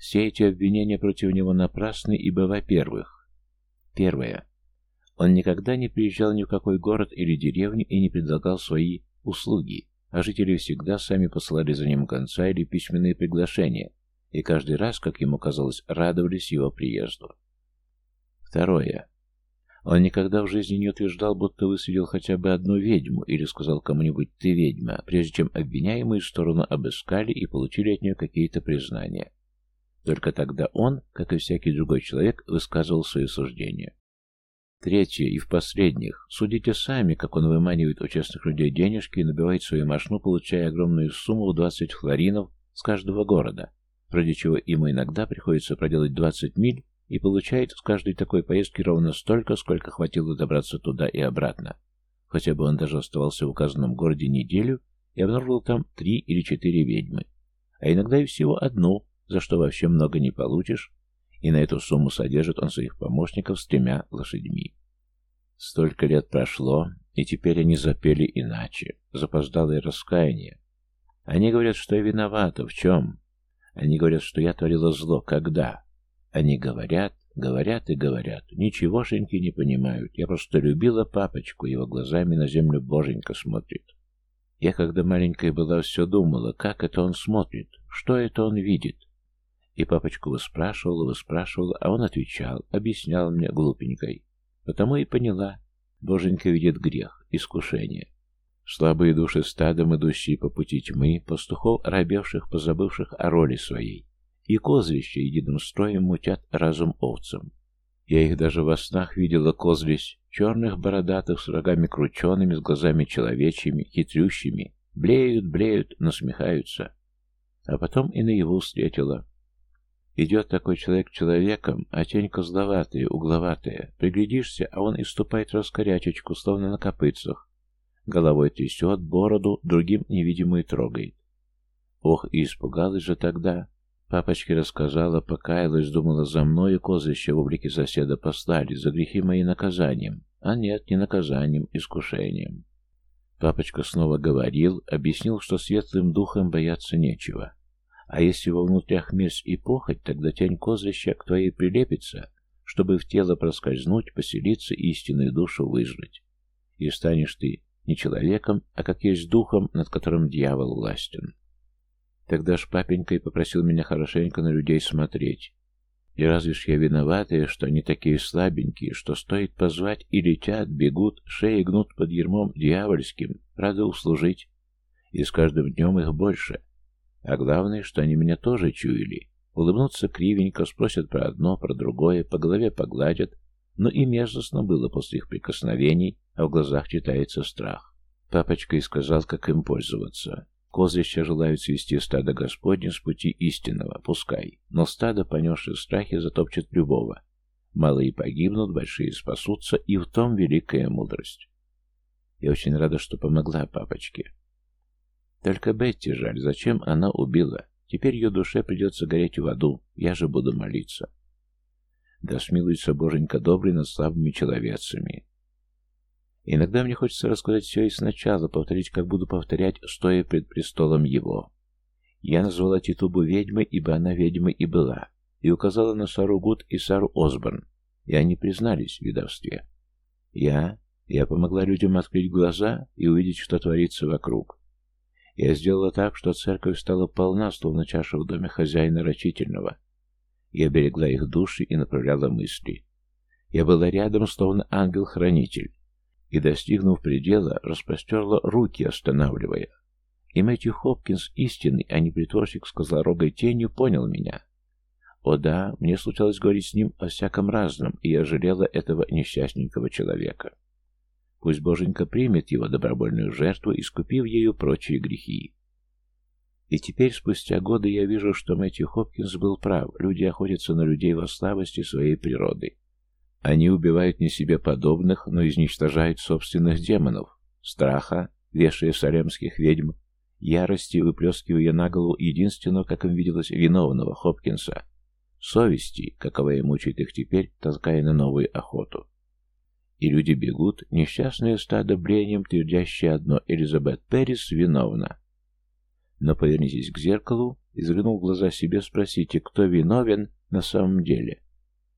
Все эти обвинения против него напрасны, ибо, во-первых, первое, он никогда не приезжал ни в какой город или деревню и не предлагал свои услуги, а жители всегда сами посылали за ним конца или письменные приглашения, и каждый раз, как ему казалось, радовались его приезду. Второе. Он никогда в жизни не утверждал, будто высадил хотя бы одну ведьму или сказал кому-нибудь «ты ведьма», прежде чем обвиняемую сторону обыскали и получили от нее какие-то признания. Только тогда он, как и всякий другой человек, высказывал свои суждения. Третье и в последних. Судите сами, как он выманивает у честных людей денежки и набивает свою машину, получая огромную сумму в 20 флоринов с каждого города, ради чего ему иногда приходится проделать 20 миль и получает с каждой такой поездки ровно столько, сколько хватило добраться туда и обратно. Хотя бы он даже оставался в указанном городе неделю и обнаружил там три или четыре ведьмы. А иногда и всего одну, за что вообще много не получишь, и на эту сумму содержит он своих помощников с тремя лошадьми. Столько лет прошло, и теперь они запели иначе, запоздалое раскаяние. Они говорят, что я виновата, в чем? Они говорят, что я творила зло, когда? Они говорят, говорят и говорят. Ничегошеньки не понимают. Я просто любила папочку, его глазами на землю боженька смотрит. Я, когда маленькая была, все думала, как это он смотрит, что это он видит. И папочку выспрашивала, выспрашивала, а он отвечал, объяснял мне глупенькой. Потому и поняла. Боженька видит грех, искушение. Слабые души стадом, идущие по пути тьмы, пастухов, робевших, позабывших о роли своей и козлища единым строем мутят разум овцам. Я их даже во снах видела козлищ, черных бородатых с рогами кручеными, с глазами человечьими, хитрющими, блеют, блеют, насмехаются. А потом и наяву встретила. Идет такой человек человеком, а тень козловатая, угловатая. Приглядишься, а он и ступает раскорячечку, словно на копытцах. Головой трясет, бороду другим невидимую трогает. Ох, и испугалась же тогда. Папочке рассказала, покаялась, думала, за мною козыще в облике соседа послали, за грехи мои наказанием. А нет, не наказанием, искушением. Папочка снова говорил, объяснил, что светлым духом бояться нечего. А если во внутрях месть и похоть, тогда тень козлища к твоей прилепится, чтобы в тело проскользнуть, поселиться и истинную душу выжрать. И станешь ты не человеком, а как есть духом, над которым дьявол властен. Тогда ж папенька и попросил меня хорошенько на людей смотреть. И разве ж я виноватая, что они такие слабенькие, что стоит позвать и летят, бегут, шеи гнут под ермом дьявольским, рады услужить. И с каждым днем их больше. А главное, что они меня тоже чуяли. Улыбнутся кривенько, спросят про одно, про другое, по голове погладят. Но и мерзостно было после их прикосновений, а в глазах читается страх. Папочка и сказал, как им пользоваться. Козлища желают свести стадо Господне с пути истинного, пускай, но стадо, понесшее страхи, затопчет любого. Малые погибнут, большие спасутся, и в том великая мудрость. Я очень рада, что помогла папочке. Только Бетти жаль, зачем она убила? Теперь ее душе придется гореть в аду, я же буду молиться. Да смилуется Боженька добрый над слабыми человецами. Иногда мне хочется рассказать все и сначала, повторить, как буду повторять, стоя пред престолом его. Я назвала Титубу ведьмой, ибо она ведьмой и была, и указала на Сару Гуд и Сару Осборн, и они признались в ведовстве. Я... Я помогла людям открыть глаза и увидеть, что творится вокруг. Я сделала так, что церковь стала полна, словно чаша в доме хозяина рачительного. Я берегла их души и направляла мысли. Я была рядом, словно ангел-хранитель и, достигнув предела, распростерла руки, останавливая. И Мэтью Хопкинс, истинный, а не притворщик с козлорогой тенью, понял меня. О да, мне случалось говорить с ним о всяком разном, и я жалела этого несчастненького человека. Пусть Боженька примет его добровольную жертву, искупив ею прочие грехи. И теперь, спустя годы, я вижу, что Мэтью Хопкинс был прав. Люди охотятся на людей во слабости своей природы. Они убивают не себе подобных, но изничтожают собственных демонов, страха, вешая салемских ведьм, ярости, выплескивая на голову единственного, как им виделось, виновного Хопкинса, совести, каковая мучает их теперь, таская на новую охоту. И люди бегут, несчастное стадо блением, твердящее одно, Элизабет Перрис виновна. Но повернитесь к зеркалу и, взглянув в глаза себе, спросите, кто виновен на самом деле.